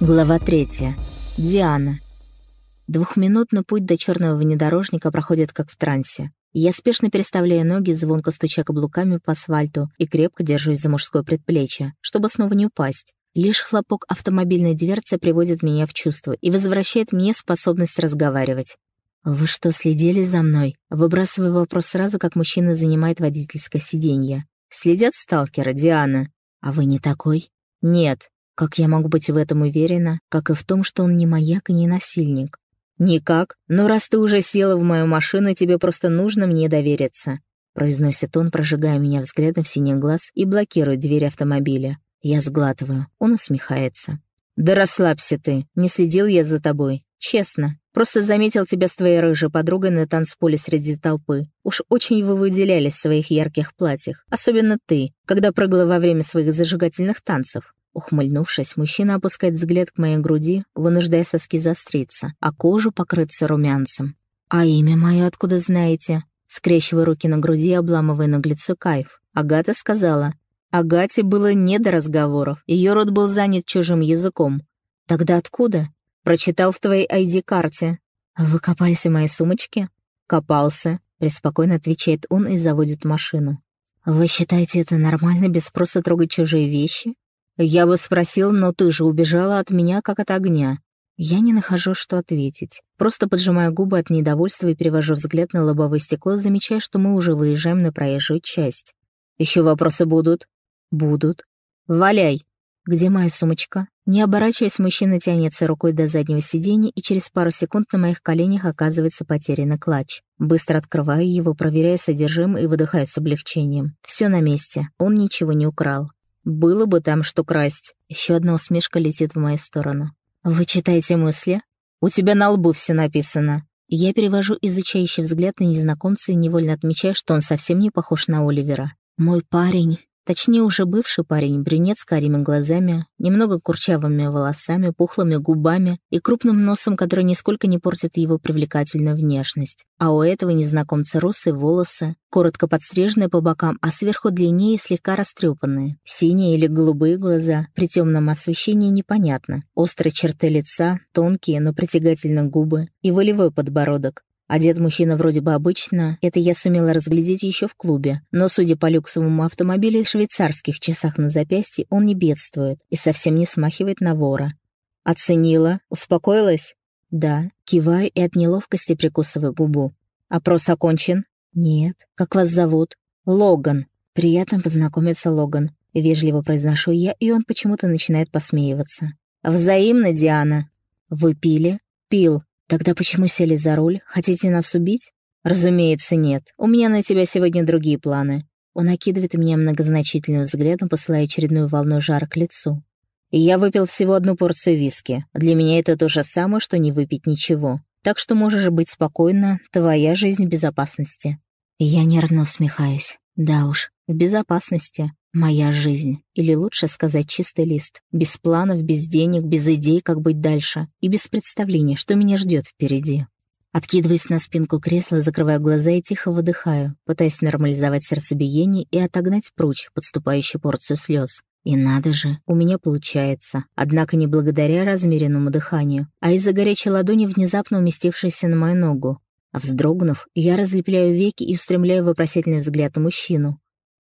Глава третья. Диана. Двухминутный путь до черного внедорожника проходит как в трансе. Я спешно переставляю ноги, звонко стуча каблуками по асфальту и крепко держусь за мужское предплечье, чтобы снова не упасть. Лишь хлопок автомобильной дверцы приводит меня в чувство и возвращает мне способность разговаривать. «Вы что, следили за мной?» Выбрасываю вопрос сразу, как мужчина занимает водительское сиденье. «Следят сталкеры, Диана. А вы не такой?» «Нет. Как я могу быть в этом уверена, как и в том, что он не маяк и не насильник? «Никак. Но раз ты уже села в мою машину, тебе просто нужно мне довериться», произносит он, прожигая меня взглядом синих глаз и блокирует дверь автомобиля. Я сглатываю. Он усмехается. «Да расслабься ты. Не следил я за тобой. Честно. Просто заметил тебя с твоей рыжей подругой на танцполе среди толпы. Уж очень вы выделялись в своих ярких платьях. Особенно ты, когда прыгала во время своих зажигательных танцев. Ухмыльнувшись, мужчина опускает взгляд к моей груди, вынуждая соски застриться, а кожу покрыться румянцем. «А имя мое откуда знаете?» Скрещивая руки на груди, обламывая наглецу кайф. Агата сказала. Агате было не до разговоров, ее рот был занят чужим языком. «Тогда откуда?» «Прочитал в твоей ID-карте». «Вы копались в моей сумочке?» «Копался», — преспокойно отвечает он и заводит машину. «Вы считаете это нормально без спроса трогать чужие вещи?» Я бы спросил, но ты же убежала от меня, как от огня. Я не нахожу, что ответить. Просто поджимаю губы от недовольства и перевожу взгляд на лобовое стекло, замечая, что мы уже выезжаем на проезжую часть. Еще вопросы будут? Будут. Валяй. Где моя сумочка? Не оборачиваясь, мужчина тянется рукой до заднего сиденья, и через пару секунд на моих коленях оказывается потерянный клатч. Быстро открываю его, проверяя содержимое и выдыхаю с облегчением. Все на месте. Он ничего не украл. Было бы там что красть. Еще одна усмешка летит в мою сторону. Вы читаете мысли? У тебя на лбу все написано. Я перевожу изучающий взгляд на незнакомца и невольно отмечаю, что он совсем не похож на Оливера. Мой парень Точнее, уже бывший парень, брюнет с карими глазами, немного курчавыми волосами, пухлыми губами и крупным носом, который нисколько не портит его привлекательную внешность. А у этого незнакомца русые волосы, коротко подстриженные по бокам, а сверху длиннее и слегка растрепанные. Синие или голубые глаза, при темном освещении непонятно. Острые черты лица, тонкие, но притягательные губы и волевой подбородок. Одет мужчина вроде бы обычно, это я сумела разглядеть еще в клубе, но, судя по люксовому автомобилю и швейцарских часах на запястье, он не бедствует и совсем не смахивает на вора. Оценила? Успокоилась? Да, киваю и от неловкости прикусываю губу. Опрос окончен? Нет. Как вас зовут? Логан. Приятно познакомиться, Логан. Вежливо произношу я, и он почему-то начинает посмеиваться. Взаимно, Диана. Вы пили? Пил. «Тогда почему сели за руль? Хотите нас убить?» «Разумеется, нет. У меня на тебя сегодня другие планы». Он окидывает меня многозначительным взглядом, посылая очередную волну жара к лицу. «Я выпил всего одну порцию виски. Для меня это то же самое, что не выпить ничего. Так что можешь быть спокойна, твоя жизнь в безопасности». Я нервно усмехаюсь. Да уж, в безопасности. Моя жизнь, или лучше сказать чистый лист, без планов, без денег, без идей, как быть дальше, и без представления, что меня ждет впереди. Откидываюсь на спинку кресла, закрываю глаза и тихо выдыхаю, пытаясь нормализовать сердцебиение и отогнать прочь подступающую порцию слез. И надо же, у меня получается. Однако не благодаря размеренному дыханию, а из-за горячей ладони, внезапно уместившейся на мою ногу. Вздрогнув, я разлепляю веки и устремляю вопросительный взгляд на мужчину.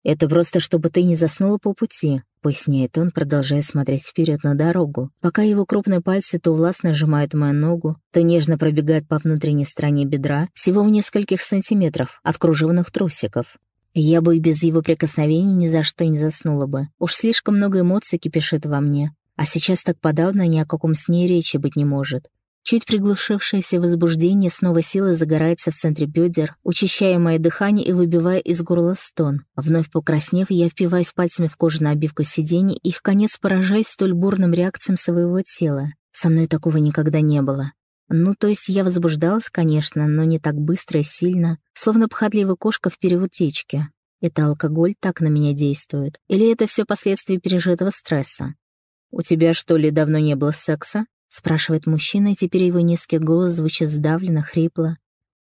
«Это просто, чтобы ты не заснула по пути», — поясняет он, продолжая смотреть вперед на дорогу, пока его крупные пальцы то властно сжимают мою ногу, то нежно пробегают по внутренней стороне бедра, всего в нескольких сантиметров от кружевных трусиков. Я бы и без его прикосновений ни за что не заснула бы. Уж слишком много эмоций кипишит во мне. А сейчас так подавно ни о каком сне речи быть не может. Чуть приглушившееся возбуждение снова силой загорается в центре бедер, учащая мое дыхание и выбивая из горла стон. Вновь покраснев, я впиваюсь пальцами в кожаную обивку сидений и, в конец, поражаюсь столь бурным реакциям своего тела. Со мной такого никогда не было. Ну, то есть я возбуждалась, конечно, но не так быстро и сильно, словно похотливая кошка в переутечке. Это алкоголь так на меня действует? Или это все последствия пережитого стресса? «У тебя, что ли, давно не было секса?» Спрашивает мужчина, и теперь его низкий голос звучит сдавленно, хрипло.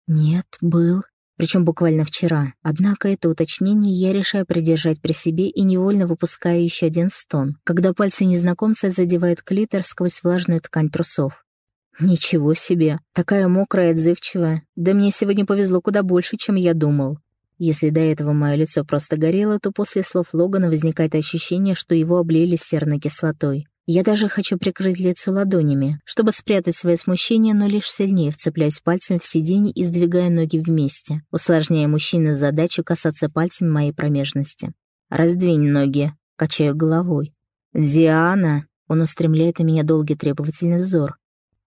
«Нет, был». причем буквально вчера. Однако это уточнение я решаю придержать при себе и невольно выпускаю еще один стон, когда пальцы незнакомца задевают клитор сквозь влажную ткань трусов. Ничего себе, такая мокрая и отзывчивая. Да мне сегодня повезло куда больше, чем я думал. Если до этого мое лицо просто горело, то после слов Логана возникает ощущение, что его облили серной кислотой. Я даже хочу прикрыть лицо ладонями, чтобы спрятать свое смущение, но лишь сильнее вцепляюсь пальцем в сиденье и сдвигая ноги вместе, усложняя мужчине задачу касаться пальцем моей промежности. «Раздвинь ноги», — качаю головой. «Диана!» — он устремляет на меня долгий требовательный взор.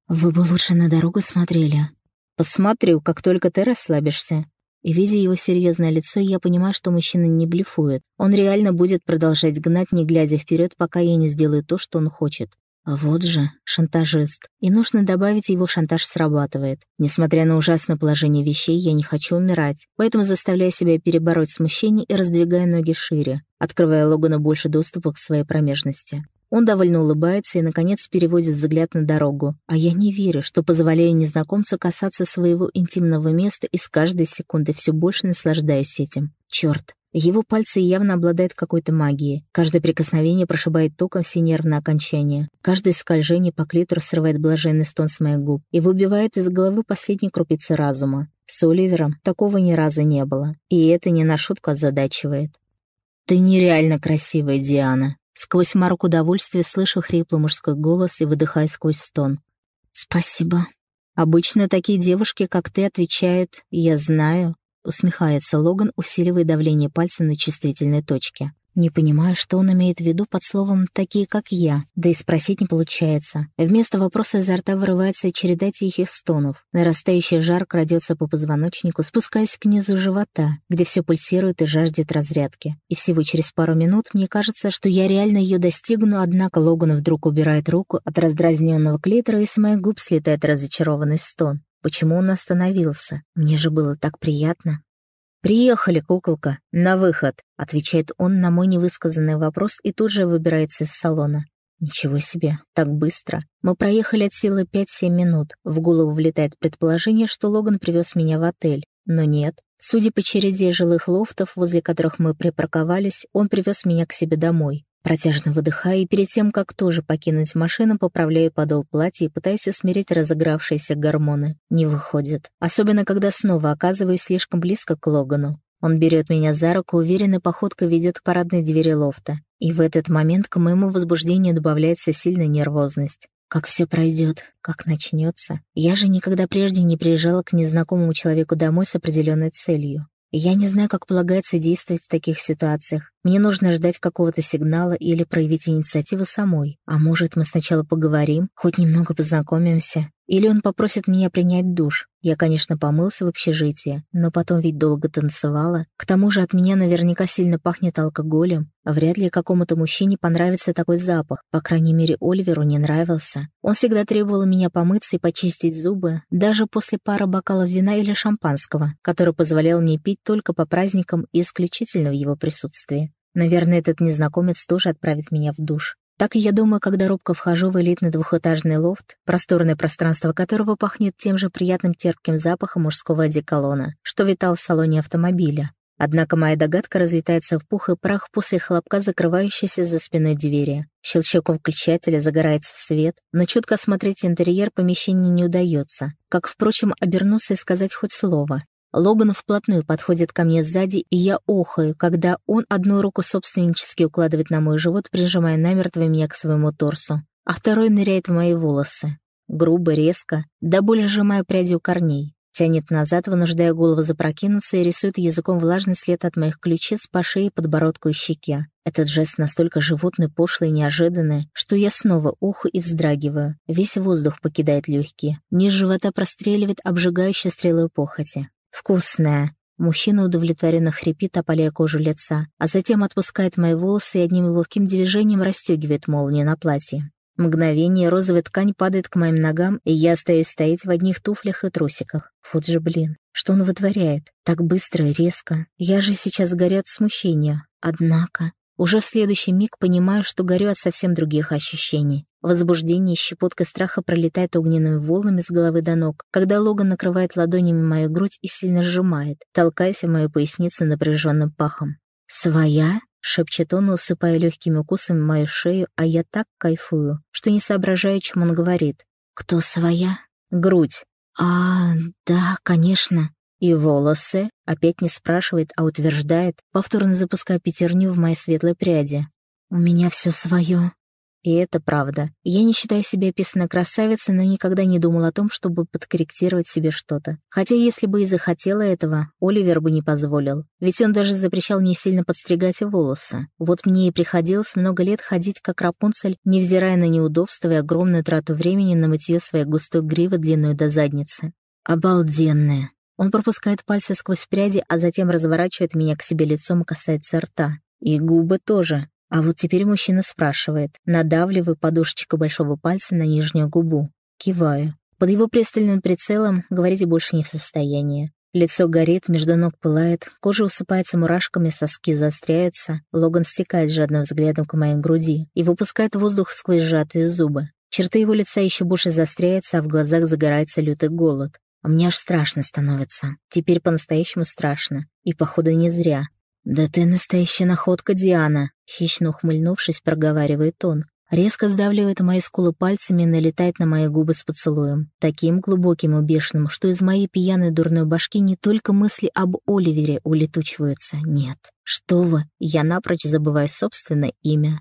«Вы бы лучше на дорогу смотрели». «Посмотрю, как только ты расслабишься. И видя его серьезное лицо, я понимаю, что мужчина не блефует. Он реально будет продолжать гнать, не глядя вперед, пока я не сделаю то, что он хочет. А вот же, шантажист. И нужно добавить, его шантаж срабатывает. Несмотря на ужасное положение вещей, я не хочу умирать. Поэтому заставляю себя перебороть смущение и раздвигаю ноги шире, открывая Логану больше доступа к своей промежности. Он довольно улыбается и, наконец, переводит взгляд на дорогу. А я не верю, что позволяю незнакомцу касаться своего интимного места и с каждой секунды все больше наслаждаюсь этим. Черт, его пальцы явно обладают какой-то магией. Каждое прикосновение прошибает током все нервные окончания. Каждое скольжение по клитору срывает блаженный стон с моих губ и выбивает из головы последние крупицы разума. С Оливером такого ни разу не было. И это не на шутку озадачивает. «Ты нереально красивая, Диана», Сквозь марок удовольствия слышу хриплый мужской голос и выдыхаю сквозь стон. «Спасибо. Обычно такие девушки, как ты, отвечают «я знаю», — усмехается Логан, усиливая давление пальца на чувствительной точке. Не понимаю, что он имеет в виду под словом «такие, как я», да и спросить не получается. Вместо вопроса изо рта вырывается череда тихих стонов. Нарастающий жар крадется по позвоночнику, спускаясь к низу живота, где все пульсирует и жаждет разрядки. И всего через пару минут мне кажется, что я реально ее достигну, однако Логан вдруг убирает руку от раздразненного клитора, и с моих губ слетает разочарованный стон. Почему он остановился? Мне же было так приятно. «Приехали, куколка, на выход», — отвечает он на мой невысказанный вопрос и тут же выбирается из салона. Ничего себе, так быстро. Мы проехали от силы 5-7 минут. В голову влетает предположение, что Логан привез меня в отель. Но нет. Судя по череде жилых лофтов, возле которых мы припарковались, он привез меня к себе домой. Протяжно выдыхаю и перед тем, как тоже покинуть машину, поправляю подол платья и пытаюсь усмирить разыгравшиеся гормоны. Не выходит. Особенно, когда снова оказываюсь слишком близко к Логану. Он берет меня за руку, уверенной походкой ведет к парадной двери лофта. И в этот момент к моему возбуждению добавляется сильная нервозность. Как все пройдет, как начнется. Я же никогда прежде не приезжала к незнакомому человеку домой с определенной целью. Я не знаю, как полагается действовать в таких ситуациях. Мне нужно ждать какого-то сигнала или проявить инициативу самой. А может, мы сначала поговорим, хоть немного познакомимся. Или он попросит меня принять душ. Я, конечно, помылся в общежитии, но потом ведь долго танцевала. К тому же от меня наверняка сильно пахнет алкоголем. Вряд ли какому-то мужчине понравится такой запах. По крайней мере, Оливеру не нравился. Он всегда требовал меня помыться и почистить зубы, даже после пары бокалов вина или шампанского, который позволял мне пить только по праздникам и исключительно в его присутствии. Наверное, этот незнакомец тоже отправит меня в душ. Так я думаю, когда робко вхожу в элитный двухэтажный лофт, просторное пространство которого пахнет тем же приятным терпким запахом мужского одеколона, что витал в салоне автомобиля. Однако моя догадка разлетается в пух и прах после хлопка, закрывающейся за спиной двери. Щелчок выключателя, загорается свет, но чутко осмотреть интерьер помещения не удается. Как, впрочем, обернуться и сказать хоть слово. Логан вплотную подходит ко мне сзади, и я охаю, когда он одну руку собственнически укладывает на мой живот, прижимая намертво меня к своему торсу, а второй ныряет в мои волосы. Грубо, резко, до боли сжимая прядью корней. Тянет назад, вынуждая голову запрокинуться и рисует языком влажный след от моих ключиц по шее, подбородку и щеке. Этот жест настолько животный, пошлый и неожиданный, что я снова уху и вздрагиваю. Весь воздух покидает легкие. Низ живота простреливает обжигающей стрелой похоти. «Вкусная». Мужчина удовлетворенно хрипит, опаляя кожу лица, а затем отпускает мои волосы и одним ловким движением расстегивает молнию на платье. Мгновение розовая ткань падает к моим ногам, и я остаюсь стоять в одних туфлях и трусиках. Вот же блин, что он вытворяет? Так быстро и резко. Я же сейчас горю от смущения. Однако, уже в следующий миг понимаю, что горю от совсем других ощущений. Возбуждение и щепотка страха пролетает огненными волнами с головы до ног, когда Логан накрывает ладонями мою грудь и сильно сжимает, толкаясь в мою поясницу напряженным пахом. «Своя?» — шепчет он, усыпая легкими укусами мою шею, а я так кайфую, что не соображаю, чем он говорит. «Кто своя?» «Грудь». «А, да, конечно». «И волосы?» — опять не спрашивает, а утверждает, повторно запуская пятерню в мои светлые пряди. «У меня все свое». И это правда. Я не считаю себя описанной красавицей, но никогда не думал о том, чтобы подкорректировать себе что-то. Хотя если бы и захотела этого, Оливер бы не позволил. Ведь он даже запрещал мне сильно подстригать волосы. Вот мне и приходилось много лет ходить как Рапунцель, невзирая на неудобства и огромную трату времени на мытье своей густой гривы длиной до задницы. Обалденная. Он пропускает пальцы сквозь пряди, а затем разворачивает меня к себе лицом и касается рта. И губы тоже. А вот теперь мужчина спрашивает, надавливаю подушечку большого пальца на нижнюю губу. Киваю. Под его пристальным прицелом говорить больше не в состоянии. Лицо горит, между ног пылает, кожа усыпается мурашками, соски заостряются, Логан стекает жадным взглядом к моей груди и выпускает воздух сквозь сжатые зубы. Черты его лица еще больше заостряются, а в глазах загорается лютый голод. А мне аж страшно становится. Теперь по-настоящему страшно. И, походу, не зря. «Да ты настоящая находка, Диана!» — хищно ухмыльнувшись, проговаривает он. Резко сдавливает мои скулы пальцами и налетает на мои губы с поцелуем. Таким глубоким и бешеным, что из моей пьяной дурной башки не только мысли об Оливере улетучиваются. Нет. Что вы, я напрочь забываю собственное имя.